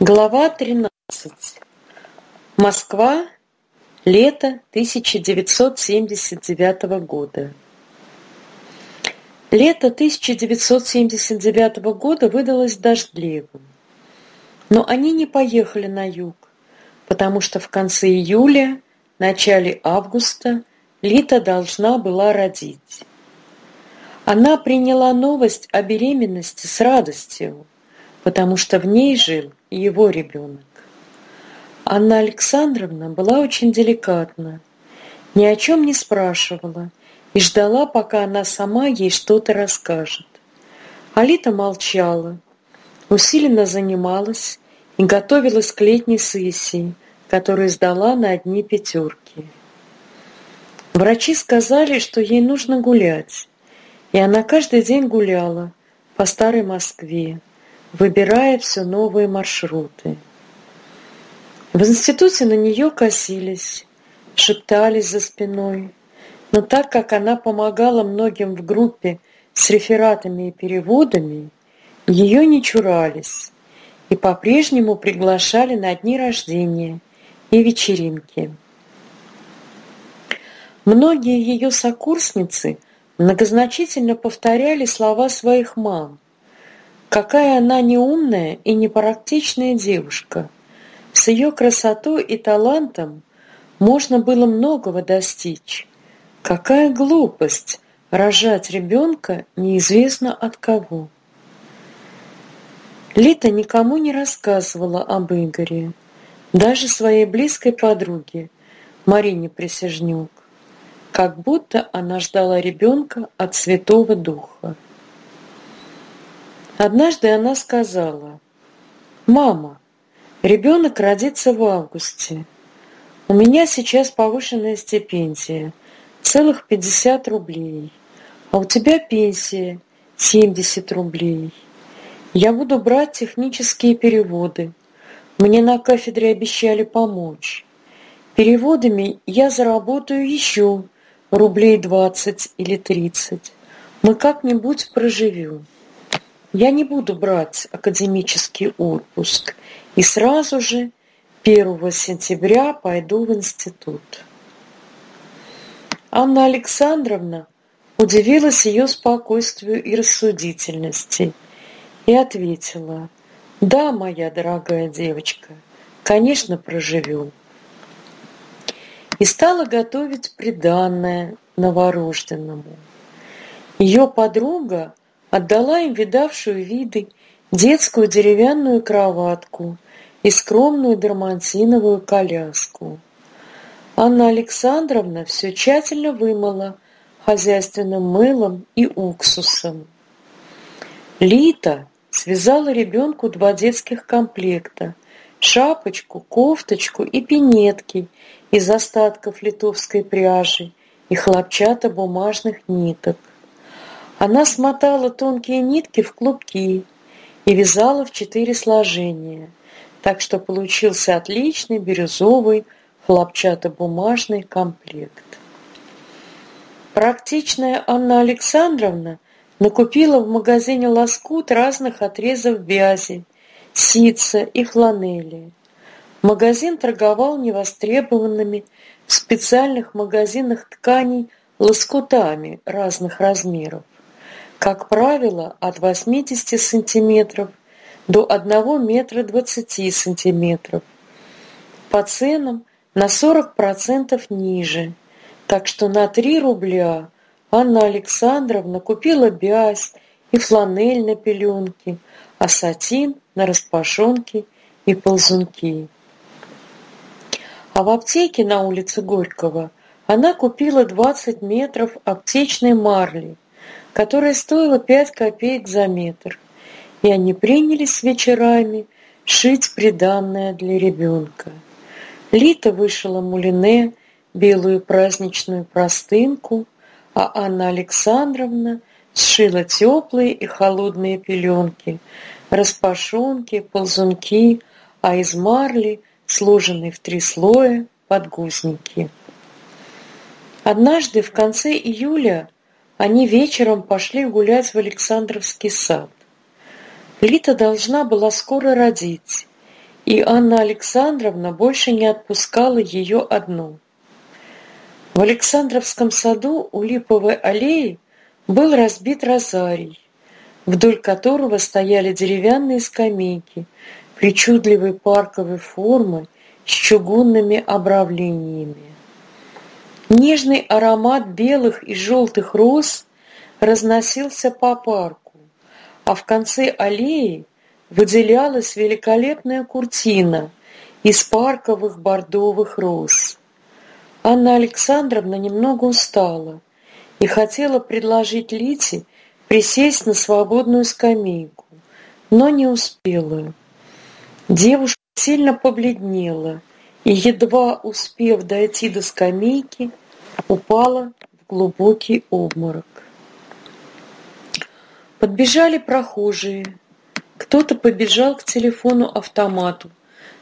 Глава 13. Москва. Лето 1979 года. Лето 1979 года выдалось дождливым. Но они не поехали на юг, потому что в конце июля, начале августа Лита должна была родить. Она приняла новость о беременности с радостью, потому что в ней жил его ребенок. Анна Александровна была очень деликатна, ни о чем не спрашивала и ждала, пока она сама ей что-то расскажет. Алита молчала, усиленно занималась и готовилась к летней сессии, которую сдала на одни пятерки. Врачи сказали, что ей нужно гулять, и она каждый день гуляла по старой Москве, выбирая все новые маршруты. В институте на нее косились, шептались за спиной, но так как она помогала многим в группе с рефератами и переводами, ее не чурались и по-прежнему приглашали на дни рождения и вечеринки. Многие ее сокурсницы многозначительно повторяли слова своих мам. Какая она неумная и непрактичная девушка. С ее красотой и талантом можно было многого достичь. Какая глупость рожать ребенка неизвестно от кого. Лита никому не рассказывала об Игоре, даже своей близкой подруге Марине Присяжнюк как будто она ждала ребенка от Святого Духа. Однажды она сказала, «Мама, ребенок родится в августе. У меня сейчас повышенная стипендия, целых 50 рублей, а у тебя пенсия 70 рублей. Я буду брать технические переводы. Мне на кафедре обещали помочь. Переводами я заработаю еще рублей двадцать или тридцать. Мы как-нибудь проживем. Я не буду брать академический отпуск и сразу же 1 сентября пойду в институт. Анна Александровна удивилась ее спокойствию и рассудительности и ответила, «Да, моя дорогая девочка, конечно, проживем» и стала готовить приданное новорожденному. Ее подруга отдала им видавшую виды детскую деревянную кроватку и скромную дермантиновую коляску. Анна Александровна все тщательно вымыла хозяйственным мылом и уксусом. Лита связала ребенку два детских комплекта – шапочку, кофточку и пинетки из остатков литовской пряжи и хлопчатобумажных ниток. Она смотала тонкие нитки в клубки и вязала в четыре сложения, так что получился отличный бирюзовый хлопчатобумажный комплект. Практичная Анна Александровна накупила в магазине «Лоскут» разных отрезов вязи, ситца и фланели. Магазин торговал невостребованными в специальных магазинах тканей лоскутами разных размеров, как правило, от 80 сантиметров до 1 метра 20 сантиметров, по ценам на 40% ниже, так что на 3 рубля Анна Александровна купила бязь и фланель на пеленки, а сатин на распашонки и ползунки. А в аптеке на улице Горького она купила 20 метров аптечной марли, которая стоила 5 копеек за метр, и они принялись вечерами шить приданное для ребенка. Лита вышила мулине, белую праздничную простынку, а Анна Александровна сшила теплые и холодные пеленки, распашонки, ползунки, а из марли сложенные в три слоя подгузники. Однажды в конце июля они вечером пошли гулять в Александровский сад. Лита должна была скоро родить, и Анна Александровна больше не отпускала ее одну. В Александровском саду у Липовой аллеи был разбит розарий, вдоль которого стояли деревянные скамейки причудливой парковой формы с чугунными обравлениями. Нежный аромат белых и желтых роз разносился по парку, а в конце аллеи выделялась великолепная куртина из парковых бордовых роз. Анна Александровна немного устала и хотела предложить Лите присесть на свободную скамейку, но не успела. Девушка сильно побледнела едва успев дойти до скамейки, упала в глубокий обморок. Подбежали прохожие. Кто-то побежал к телефону-автомату,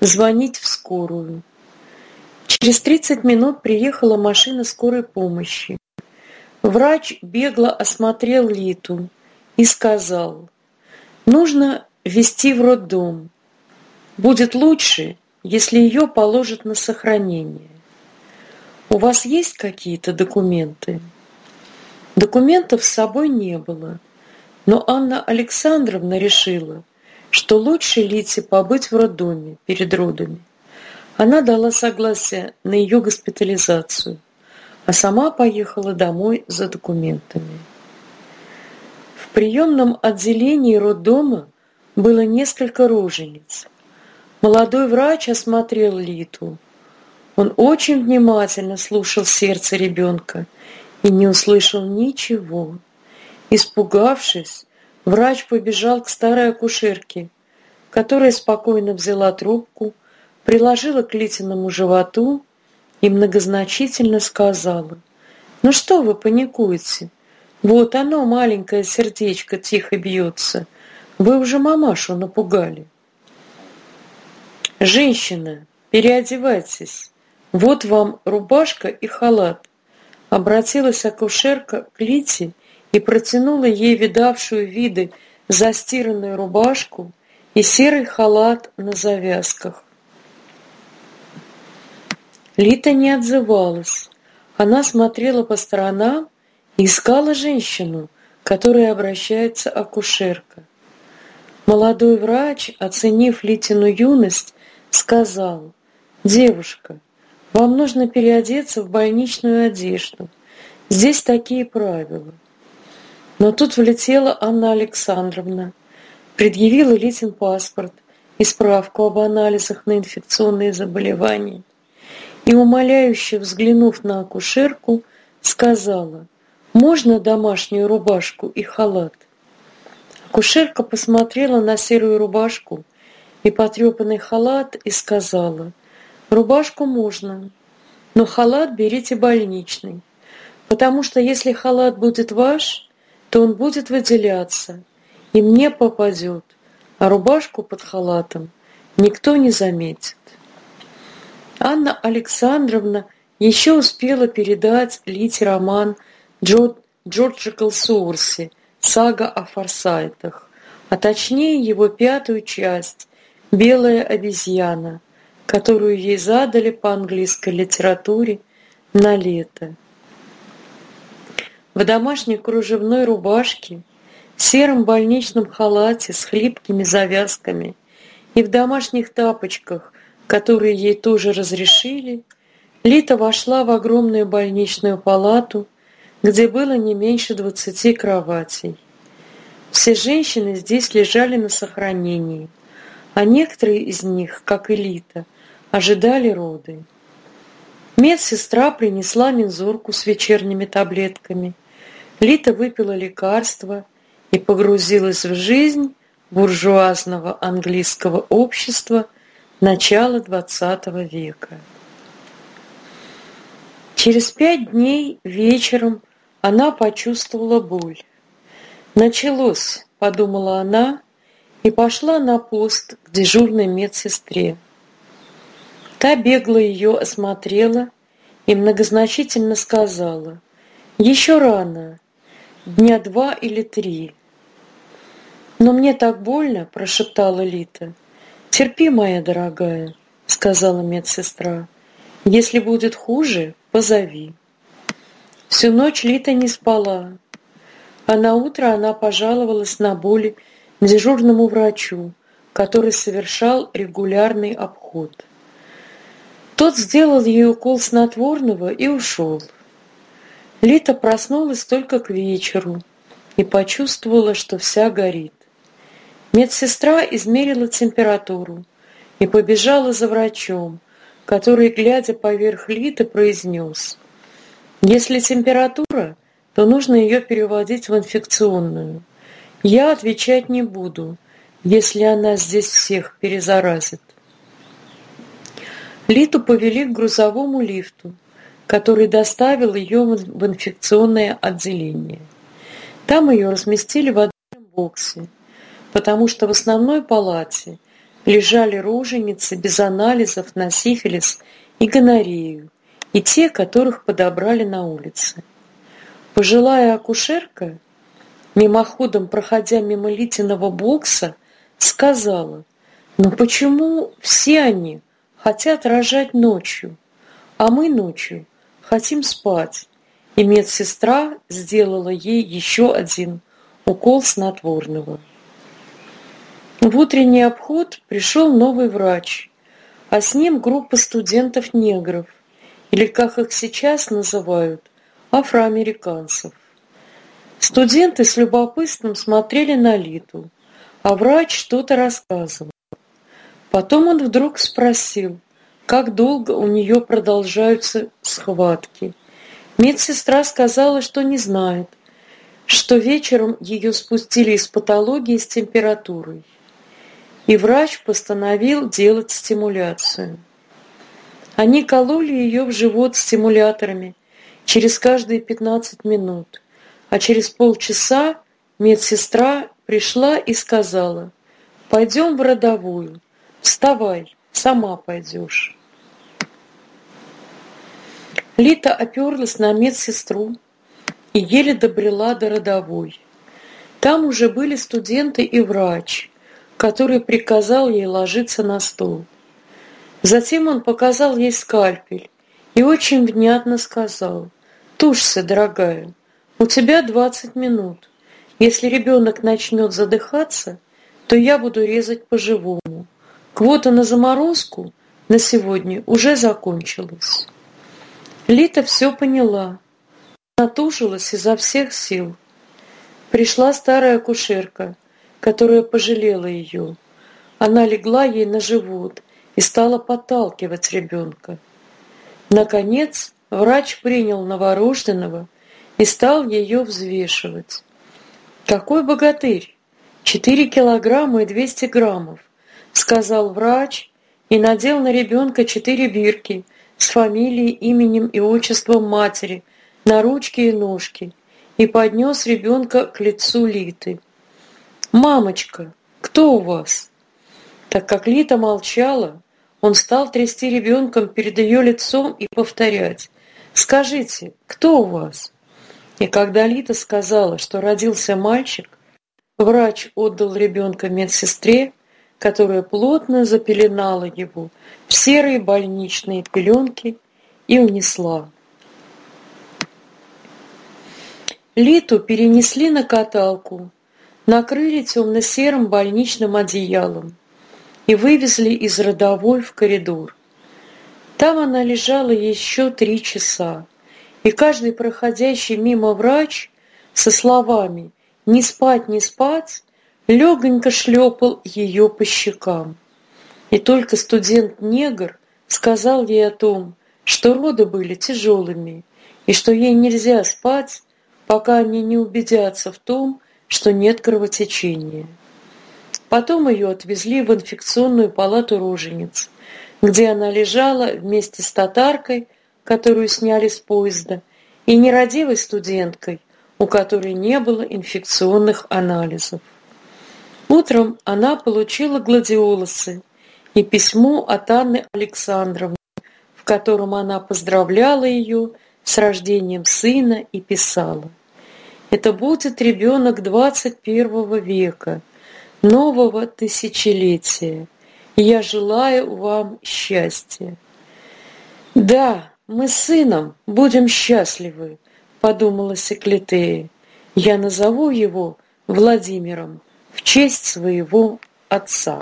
звонить в скорую. Через 30 минут приехала машина скорой помощи. Врач бегло осмотрел Литу и сказал, нужно везти в роддом. Будет лучше, если ее положат на сохранение. У вас есть какие-то документы? Документов с собой не было, но Анна Александровна решила, что лучше Лите побыть в роддоме перед родами. Она дала согласие на ее госпитализацию, а сама поехала домой за документами. В приемном отделении роддома было несколько рожениц. Молодой врач осмотрел Литу. Он очень внимательно слушал сердце ребенка и не услышал ничего. Испугавшись, врач побежал к старой акушерке, которая спокойно взяла трубку, приложила к Литиному животу и многозначительно сказала, «Ну что вы паникуете? Вот оно, маленькое сердечко, тихо бьется. Вы уже мамашу напугали». «Женщина, переодевайтесь. Вот вам рубашка и халат». Обратилась акушерка к Лите и протянула ей видавшую виды застиранную рубашку и серый халат на завязках. Лита не отзывалась. Она смотрела по сторонам и искала женщину, к которой обращается акушерка. Молодой врач, оценив Литину юность, сказал, «Девушка, вам нужно переодеться в больничную одежду. Здесь такие правила». Но тут влетела Анна Александровна, предъявила Литин паспорт и справку об анализах на инфекционные заболевания и, умоляюще взглянув на акушерку, сказала, «Можно домашнюю рубашку и халат?» Акушерка посмотрела на серую рубашку и потрепанный халат и сказала, «Рубашку можно, но халат берите больничный, потому что если халат будет ваш, то он будет выделяться, и мне попадет, а рубашку под халатом никто не заметит». Анна Александровна еще успела передать Лите роман Джо, Джорджа Колсуорси «Сага о форсайтах», а точнее его пятую часть белая обезьяна, которую ей задали по английской литературе на лето. В домашней кружевной рубашке, сером больничном халате с хлипкими завязками и в домашних тапочках, которые ей тоже разрешили, Лита вошла в огромную больничную палату, где было не меньше двадцати кроватей. Все женщины здесь лежали на сохранении – а некоторые из них, как элита, ожидали роды. Медсестра принесла мензурку с вечерними таблетками. Лита выпила лекарство и погрузилась в жизнь буржуазного английского общества начала XX века. Через пять дней вечером она почувствовала боль. «Началось», — подумала она, и пошла на пост к дежурной медсестре. Та бегло ее осмотрела и многозначительно сказала, «Еще рано, дня два или три». «Но мне так больно», – прошептала Лита. «Терпи, моя дорогая», — сказала медсестра. «Если будет хуже, позови». Всю ночь Лита не спала, а на утро она пожаловалась на боли дежурному врачу, который совершал регулярный обход. Тот сделал ей укол снотворного и ушел. Лита проснулась только к вечеру и почувствовала, что вся горит. Медсестра измерила температуру и побежала за врачом, который, глядя поверх Литы, произнес «Если температура, то нужно ее переводить в инфекционную. Я отвечать не буду, если она здесь всех перезаразит. Литу повели к грузовому лифту, который доставил ее в инфекционное отделение. Там ее разместили в отдельном боксе, потому что в основной палате лежали роженицы без анализов на сифилис и гонорею, и те, которых подобрали на улице. Пожилая акушерка, мимоходом проходя мимо Литиного бокса, сказала, «Но почему все они хотят рожать ночью, а мы ночью хотим спать?» И медсестра сделала ей еще один укол снотворного. В утренний обход пришел новый врач, а с ним группа студентов-негров, или, как их сейчас называют, афроамериканцев. Студенты с любопытством смотрели на Литу, а врач что-то рассказывал. Потом он вдруг спросил, как долго у нее продолжаются схватки. Медсестра сказала, что не знает, что вечером ее спустили из патологии с температурой. И врач постановил делать стимуляцию. Они кололи ее в живот стимуляторами через каждые 15 минут, а через полчаса медсестра пришла и сказала, «Пойдем в родовую, вставай, сама пойдешь». Лита оперлась на медсестру и еле добрела до родовой. Там уже были студенты и врач, который приказал ей ложиться на стол. Затем он показал ей скальпель и очень внятно сказал, «Тушься, дорогая, у тебя двадцать минут. Если ребенок начнет задыхаться, то я буду резать по-живому. Квота на заморозку на сегодня уже закончилась». Лита все поняла, натужилась изо всех сил. Пришла старая акушерка, которая пожалела ее. Она легла ей на живот и стала подталкивать ребенка. Наконец, врач принял новорожденного и стал ее взвешивать. «Какой богатырь! Четыре килограмма и двести граммов!» — сказал врач и надел на ребенка четыре бирки с фамилией, именем и отчеством матери на ручки и ножки и поднес ребенка к лицу Литы. «Мамочка, кто у вас?» Так как Лита молчала, он стал трясти ребенком перед ее лицом и повторять «Скажите, кто у вас?» И когда Лита сказала, что родился мальчик, врач отдал ребенка медсестре, которая плотно запеленала его в серые больничные пеленки и унесла. Литу перенесли на каталку, накрыли темно-серым больничным одеялом и вывезли из родовой в коридор. Там она лежала еще три часа, и каждый проходящий мимо врач со словами «не спать, не спать» легонько шлепал ее по щекам. И только студент-негр сказал ей о том, что роды были тяжелыми, и что ей нельзя спать, пока они не убедятся в том, что нет кровотечения. Потом ее отвезли в инфекционную палату рожениц, где она лежала вместе с татаркой, которую сняли с поезда, и нерадивой студенткой, у которой не было инфекционных анализов. Утром она получила гладиолусы и письмо от Анны Александровны, в котором она поздравляла ее с рождением сына и писала. «Это будет ребенок 21 века, нового тысячелетия. Я желаю вам счастья. Да, мы с сыном будем счастливы, подумала Секлитея. Я назову его Владимиром в честь своего отца.